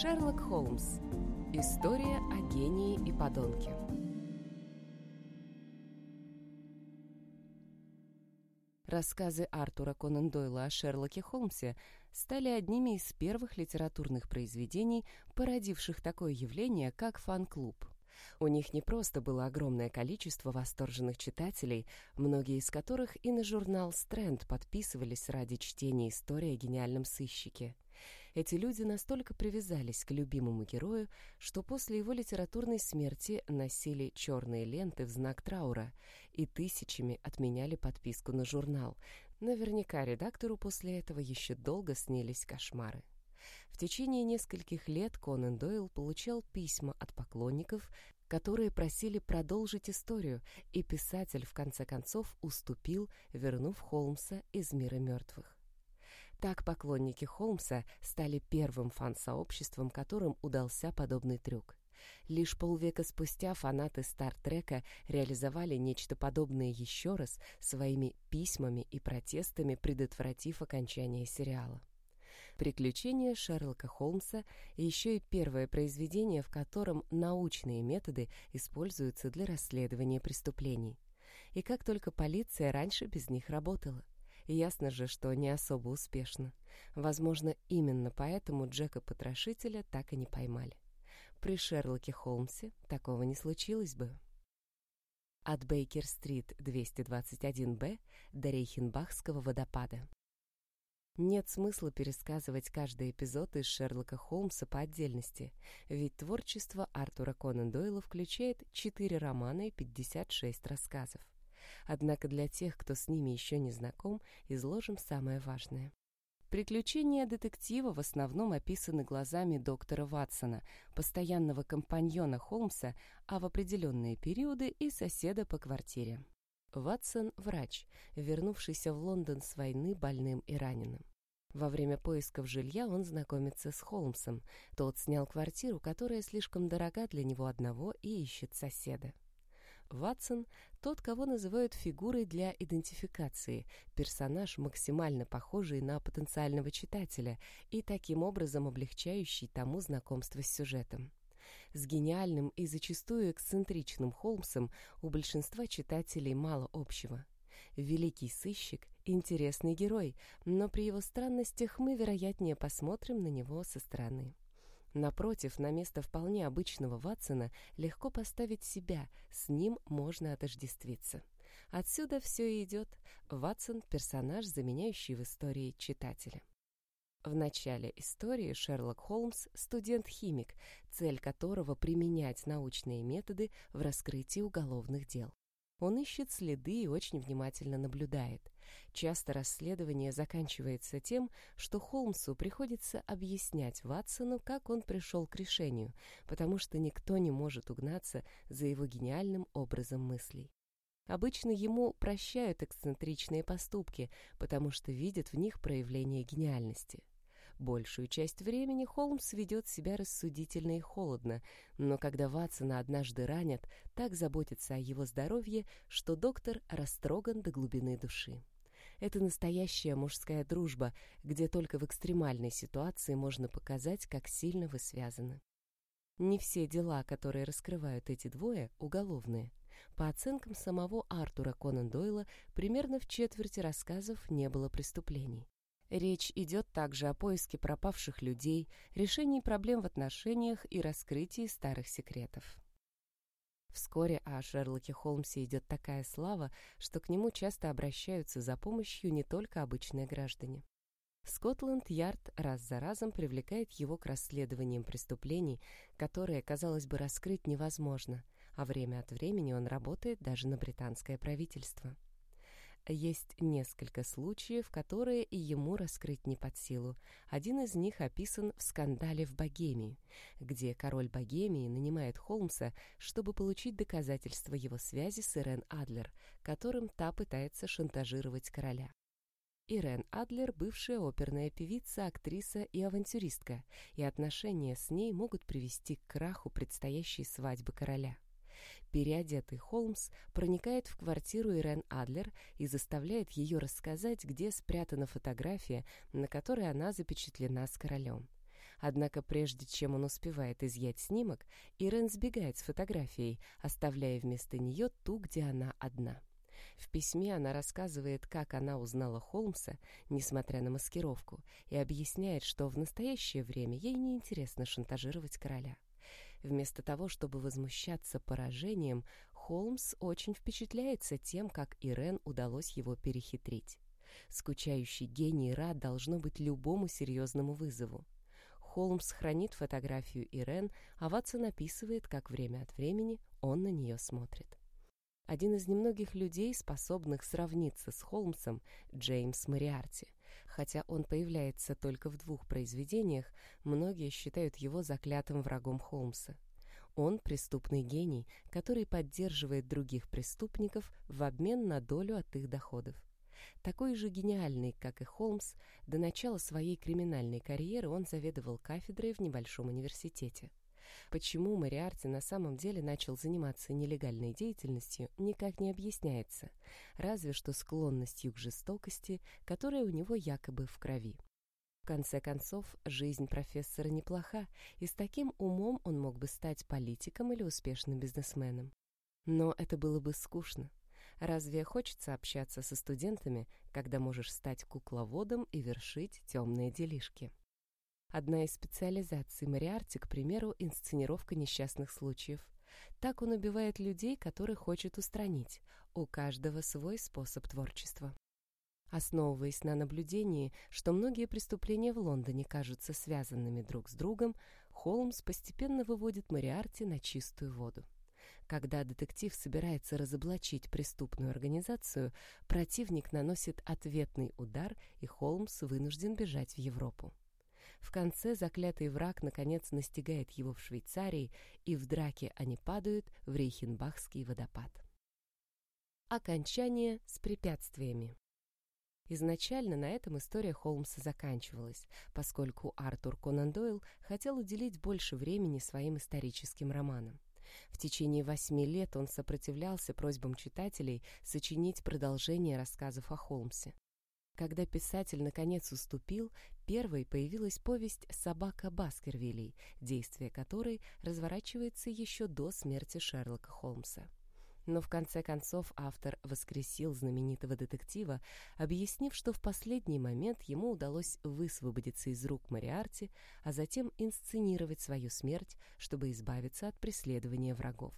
Шерлок Холмс. История о гении и подонке. Рассказы Артура Конан Дойла о Шерлоке Холмсе стали одними из первых литературных произведений, породивших такое явление, как фан-клуб. У них не просто было огромное количество восторженных читателей, многие из которых и на журнал «Стрэнд» подписывались ради чтения истории о гениальном сыщике. Эти люди настолько привязались к любимому герою, что после его литературной смерти носили черные ленты в знак траура и тысячами отменяли подписку на журнал. Наверняка редактору после этого еще долго снились кошмары. В течение нескольких лет Конан Дойл получал письма от поклонников, которые просили продолжить историю, и писатель в конце концов уступил, вернув Холмса из мира мертвых. Так поклонники Холмса стали первым фан-сообществом, которым удался подобный трюк. Лишь полвека спустя фанаты Стартрека реализовали нечто подобное еще раз своими письмами и протестами, предотвратив окончание сериала. «Приключения Шерлока Холмса» еще и первое произведение, в котором научные методы используются для расследования преступлений. И как только полиция раньше без них работала. Ясно же, что не особо успешно. Возможно, именно поэтому Джека-потрошителя так и не поймали. При Шерлоке Холмсе такого не случилось бы. От Бейкер-стрит 221-Б до Рейхенбахского водопада. Нет смысла пересказывать каждый эпизод из Шерлока Холмса по отдельности, ведь творчество Артура Конан Дойла включает 4 романа и 56 рассказов. Однако для тех, кто с ними еще не знаком, изложим самое важное. Приключения детектива в основном описаны глазами доктора Ватсона, постоянного компаньона Холмса, а в определенные периоды и соседа по квартире. Ватсон – врач, вернувшийся в Лондон с войны больным и раненым. Во время поисков жилья он знакомится с Холмсом. Тот снял квартиру, которая слишком дорога для него одного, и ищет соседа. Ватсон — тот, кого называют фигурой для идентификации, персонаж, максимально похожий на потенциального читателя и таким образом облегчающий тому знакомство с сюжетом. С гениальным и зачастую эксцентричным Холмсом у большинства читателей мало общего. Великий сыщик — интересный герой, но при его странностях мы, вероятнее, посмотрим на него со стороны. Напротив, на место вполне обычного Ватсона легко поставить себя, с ним можно отождествиться. Отсюда все и идет. Ватсон — персонаж, заменяющий в истории читателя. В начале истории Шерлок Холмс — студент-химик, цель которого — применять научные методы в раскрытии уголовных дел. Он ищет следы и очень внимательно наблюдает. Часто расследование заканчивается тем, что Холмсу приходится объяснять Ватсону, как он пришел к решению, потому что никто не может угнаться за его гениальным образом мыслей. Обычно ему прощают эксцентричные поступки, потому что видят в них проявление гениальности. Большую часть времени Холмс ведет себя рассудительно и холодно, но когда Ватсона однажды ранят, так заботится о его здоровье, что доктор растроган до глубины души. Это настоящая мужская дружба, где только в экстремальной ситуации можно показать, как сильно вы связаны. Не все дела, которые раскрывают эти двое, уголовные. По оценкам самого Артура Конан Дойла, примерно в четверти рассказов не было преступлений. Речь идет также о поиске пропавших людей, решении проблем в отношениях и раскрытии старых секретов. Вскоре о Шерлоке Холмсе идет такая слава, что к нему часто обращаются за помощью не только обычные граждане. Скотланд-Ярд раз за разом привлекает его к расследованиям преступлений, которые, казалось бы, раскрыть невозможно, а время от времени он работает даже на британское правительство. Есть несколько случаев, которые ему раскрыть не под силу. Один из них описан в «Скандале в Богемии», где король Богемии нанимает Холмса, чтобы получить доказательства его связи с Ирен Адлер, которым та пытается шантажировать короля. Ирен Адлер – бывшая оперная певица, актриса и авантюристка, и отношения с ней могут привести к краху предстоящей свадьбы короля. Переодетый Холмс проникает в квартиру Ирен Адлер и заставляет ее рассказать, где спрятана фотография, на которой она запечатлена с королем. Однако прежде чем он успевает изъять снимок, Ирен сбегает с фотографией, оставляя вместо нее ту, где она одна. В письме она рассказывает, как она узнала Холмса, несмотря на маскировку, и объясняет, что в настоящее время ей неинтересно шантажировать короля. Вместо того, чтобы возмущаться поражением, Холмс очень впечатляется тем, как Ирен удалось его перехитрить. Скучающий гений рад должно быть любому серьезному вызову. Холмс хранит фотографию Ирен, а Ватсон описывает, как время от времени он на нее смотрит. Один из немногих людей, способных сравниться с Холмсом, Джеймс Мариарти. Хотя он появляется только в двух произведениях, многие считают его заклятым врагом Холмса. Он преступный гений, который поддерживает других преступников в обмен на долю от их доходов. Такой же гениальный, как и Холмс, до начала своей криминальной карьеры он заведовал кафедрой в небольшом университете. Почему Мариарти на самом деле начал заниматься нелегальной деятельностью, никак не объясняется, разве что склонностью к жестокости, которая у него якобы в крови. В конце концов, жизнь профессора неплоха, и с таким умом он мог бы стать политиком или успешным бизнесменом. Но это было бы скучно. Разве хочется общаться со студентами, когда можешь стать кукловодом и вершить темные делишки? Одна из специализаций Мариарти, к примеру, инсценировка несчастных случаев. Так он убивает людей, которых хочет устранить. У каждого свой способ творчества. Основываясь на наблюдении, что многие преступления в Лондоне кажутся связанными друг с другом, Холмс постепенно выводит Мариарти на чистую воду. Когда детектив собирается разоблачить преступную организацию, противник наносит ответный удар, и Холмс вынужден бежать в Европу. В конце заклятый враг наконец настигает его в Швейцарии, и в драке они падают в Рейхенбахский водопад. Окончание с препятствиями. Изначально на этом история Холмса заканчивалась, поскольку Артур Конан Дойл хотел уделить больше времени своим историческим романам. В течение восьми лет он сопротивлялся просьбам читателей сочинить продолжение рассказов о Холмсе. Когда писатель наконец уступил, первой появилась повесть «Собака Баскервилей», действие которой разворачивается еще до смерти Шерлока Холмса. Но в конце концов автор воскресил знаменитого детектива, объяснив, что в последний момент ему удалось высвободиться из рук Мариарти, а затем инсценировать свою смерть, чтобы избавиться от преследования врагов.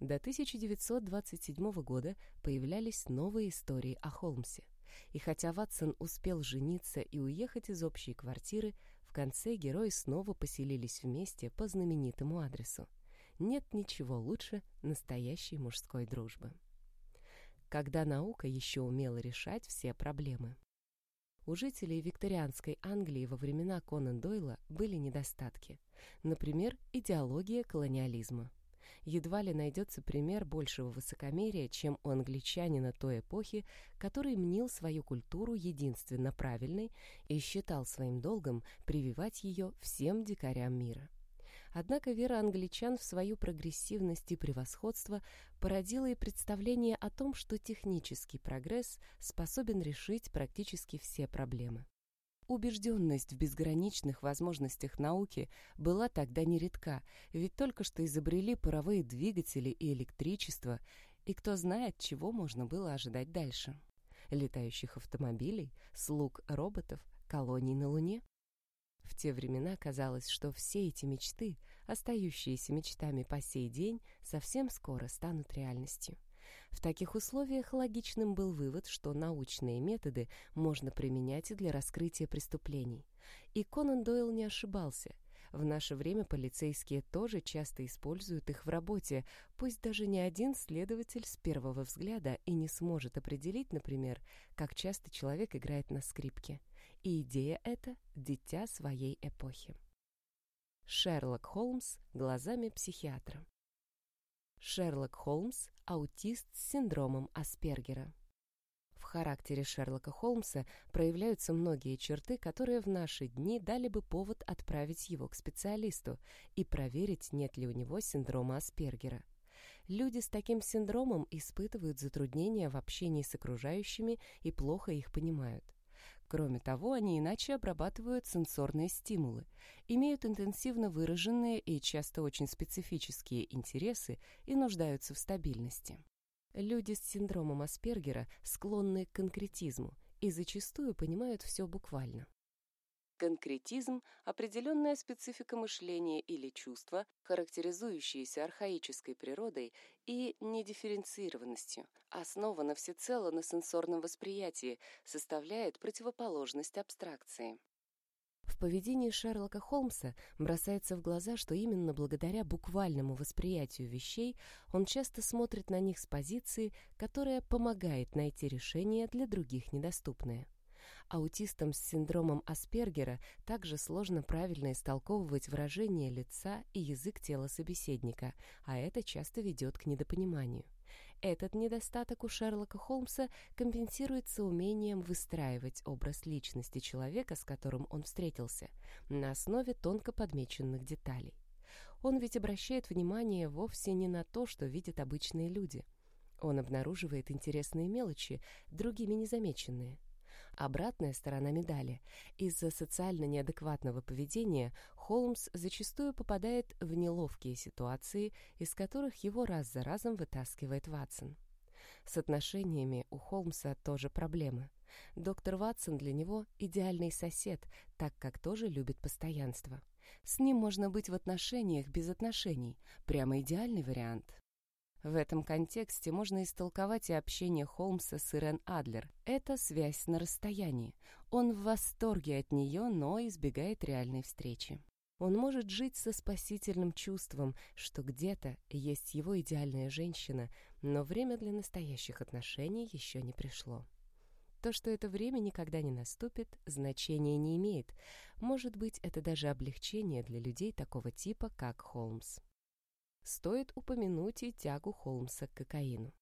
До 1927 года появлялись новые истории о Холмсе. И хотя Ватсон успел жениться и уехать из общей квартиры, в конце герои снова поселились вместе по знаменитому адресу. Нет ничего лучше настоящей мужской дружбы. Когда наука еще умела решать все проблемы. У жителей викторианской Англии во времена Конан Дойла были недостатки. Например, идеология колониализма едва ли найдется пример большего высокомерия, чем у англичанина той эпохи, который мнил свою культуру единственно правильной и считал своим долгом прививать ее всем дикарям мира. Однако вера англичан в свою прогрессивность и превосходство породила и представление о том, что технический прогресс способен решить практически все проблемы. Убежденность в безграничных возможностях науки была тогда нередка, ведь только что изобрели паровые двигатели и электричество, и кто знает, чего можно было ожидать дальше. Летающих автомобилей, слуг роботов, колоний на Луне. В те времена казалось, что все эти мечты, остающиеся мечтами по сей день, совсем скоро станут реальностью. В таких условиях логичным был вывод, что научные методы можно применять и для раскрытия преступлений. И Конан Дойл не ошибался. В наше время полицейские тоже часто используют их в работе, пусть даже ни один следователь с первого взгляда и не сможет определить, например, как часто человек играет на скрипке. И идея эта – дитя своей эпохи. Шерлок Холмс глазами психиатра. Шерлок Холмс – аутист с синдромом Аспергера. В характере Шерлока Холмса проявляются многие черты, которые в наши дни дали бы повод отправить его к специалисту и проверить, нет ли у него синдрома Аспергера. Люди с таким синдромом испытывают затруднения в общении с окружающими и плохо их понимают. Кроме того, они иначе обрабатывают сенсорные стимулы, имеют интенсивно выраженные и часто очень специфические интересы и нуждаются в стабильности. Люди с синдромом Аспергера склонны к конкретизму и зачастую понимают все буквально. Конкретизм – определенная специфика мышления или чувства, характеризующиеся архаической природой и недифференцированностью, основана всецело на сенсорном восприятии, составляет противоположность абстракции. В поведении Шерлока Холмса бросается в глаза, что именно благодаря буквальному восприятию вещей он часто смотрит на них с позиции, которая помогает найти решение для других недоступное. Аутистам с синдромом Аспергера также сложно правильно истолковывать выражение лица и язык тела собеседника, а это часто ведет к недопониманию. Этот недостаток у Шерлока Холмса компенсируется умением выстраивать образ личности человека, с которым он встретился, на основе тонко подмеченных деталей. Он ведь обращает внимание вовсе не на то, что видят обычные люди. Он обнаруживает интересные мелочи, другими незамеченные. Обратная сторона медали. Из-за социально неадекватного поведения Холмс зачастую попадает в неловкие ситуации, из которых его раз за разом вытаскивает Ватсон. С отношениями у Холмса тоже проблемы. Доктор Ватсон для него идеальный сосед, так как тоже любит постоянство. С ним можно быть в отношениях без отношений. Прямо идеальный вариант. В этом контексте можно истолковать и общение Холмса с Ирен Адлер. Это связь на расстоянии. Он в восторге от нее, но избегает реальной встречи. Он может жить со спасительным чувством, что где-то есть его идеальная женщина, но время для настоящих отношений еще не пришло. То, что это время никогда не наступит, значения не имеет. Может быть, это даже облегчение для людей такого типа, как Холмс стоит упомянуть и тягу Холмса к кокаину.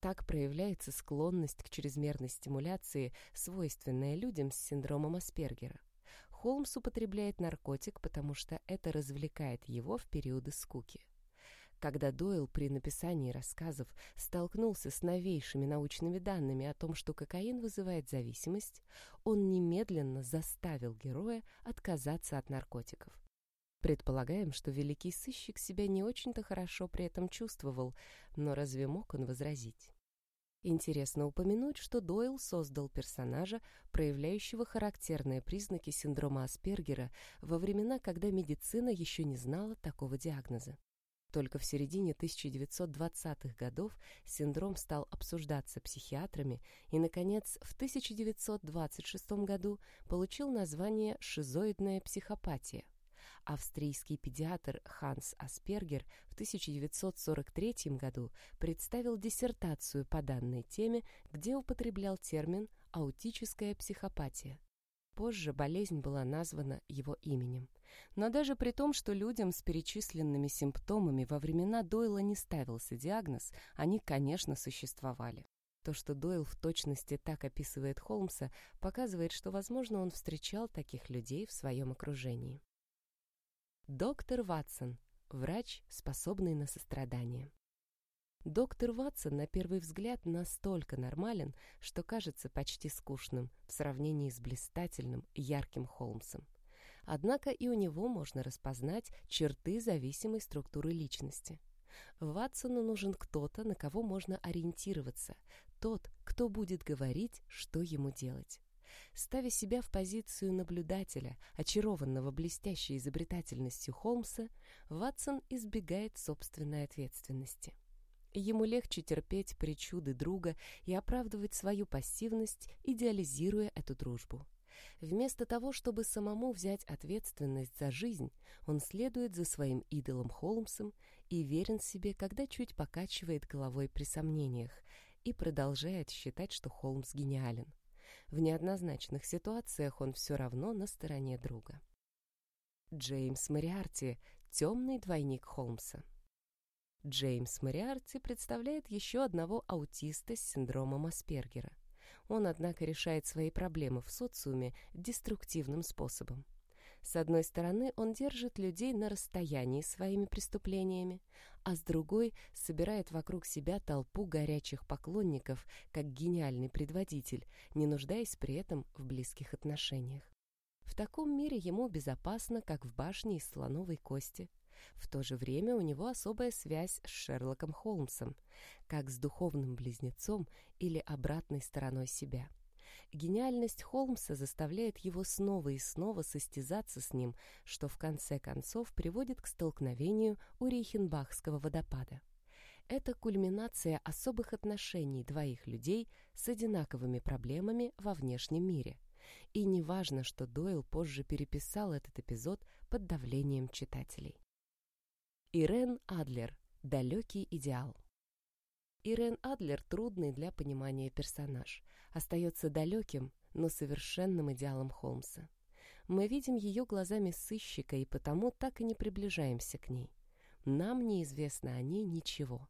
Так проявляется склонность к чрезмерной стимуляции, свойственная людям с синдромом Аспергера. Холмс употребляет наркотик, потому что это развлекает его в периоды скуки. Когда Дойл при написании рассказов столкнулся с новейшими научными данными о том, что кокаин вызывает зависимость, он немедленно заставил героя отказаться от наркотиков. Предполагаем, что великий сыщик себя не очень-то хорошо при этом чувствовал, но разве мог он возразить? Интересно упомянуть, что Дойл создал персонажа, проявляющего характерные признаки синдрома Аспергера во времена, когда медицина еще не знала такого диагноза. Только в середине 1920-х годов синдром стал обсуждаться психиатрами и, наконец, в 1926 году получил название «шизоидная психопатия». Австрийский педиатр Ханс Аспергер в 1943 году представил диссертацию по данной теме, где употреблял термин «аутическая психопатия». Позже болезнь была названа его именем. Но даже при том, что людям с перечисленными симптомами во времена Дойла не ставился диагноз, они, конечно, существовали. То, что Дойл в точности так описывает Холмса, показывает, что, возможно, он встречал таких людей в своем окружении. Доктор Ватсон. Врач, способный на сострадание. Доктор Ватсон на первый взгляд настолько нормален, что кажется почти скучным в сравнении с блистательным, ярким Холмсом. Однако и у него можно распознать черты зависимой структуры личности. Ватсону нужен кто-то, на кого можно ориентироваться, тот, кто будет говорить, что ему делать. Ставя себя в позицию наблюдателя, очарованного блестящей изобретательностью Холмса, Ватсон избегает собственной ответственности. Ему легче терпеть причуды друга и оправдывать свою пассивность, идеализируя эту дружбу. Вместо того, чтобы самому взять ответственность за жизнь, он следует за своим идолом Холмсом и верен себе, когда чуть покачивает головой при сомнениях, и продолжает считать, что Холмс гениален. В неоднозначных ситуациях он все равно на стороне друга. Джеймс Мариарти — темный двойник Холмса. Джеймс Мариарти представляет еще одного аутиста с синдромом Аспергера. Он, однако, решает свои проблемы в социуме деструктивным способом. С одной стороны, он держит людей на расстоянии своими преступлениями, а с другой собирает вокруг себя толпу горячих поклонников, как гениальный предводитель, не нуждаясь при этом в близких отношениях. В таком мире ему безопасно, как в башне из слоновой кости. В то же время у него особая связь с Шерлоком Холмсом, как с духовным близнецом или обратной стороной себя. Гениальность Холмса заставляет его снова и снова состязаться с ним, что в конце концов приводит к столкновению у Рейхенбахского водопада. Это кульминация особых отношений двоих людей с одинаковыми проблемами во внешнем мире. И не важно, что Дойл позже переписал этот эпизод под давлением читателей. Ирен Адлер. Далекий идеал. Ирен Адлер трудный для понимания персонаж. Остается далеким, но совершенным идеалом Холмса. Мы видим ее глазами сыщика и потому так и не приближаемся к ней. Нам неизвестно о ней ничего.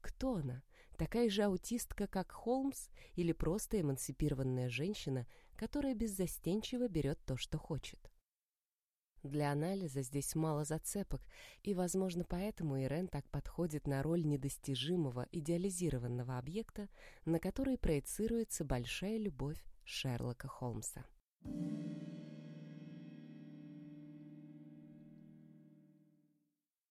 Кто она? Такая же аутистка, как Холмс, или просто эмансипированная женщина, которая беззастенчиво берет то, что хочет? Для анализа здесь мало зацепок, и, возможно, поэтому Ирен так подходит на роль недостижимого, идеализированного объекта, на который проецируется большая любовь Шерлока Холмса. Thank you.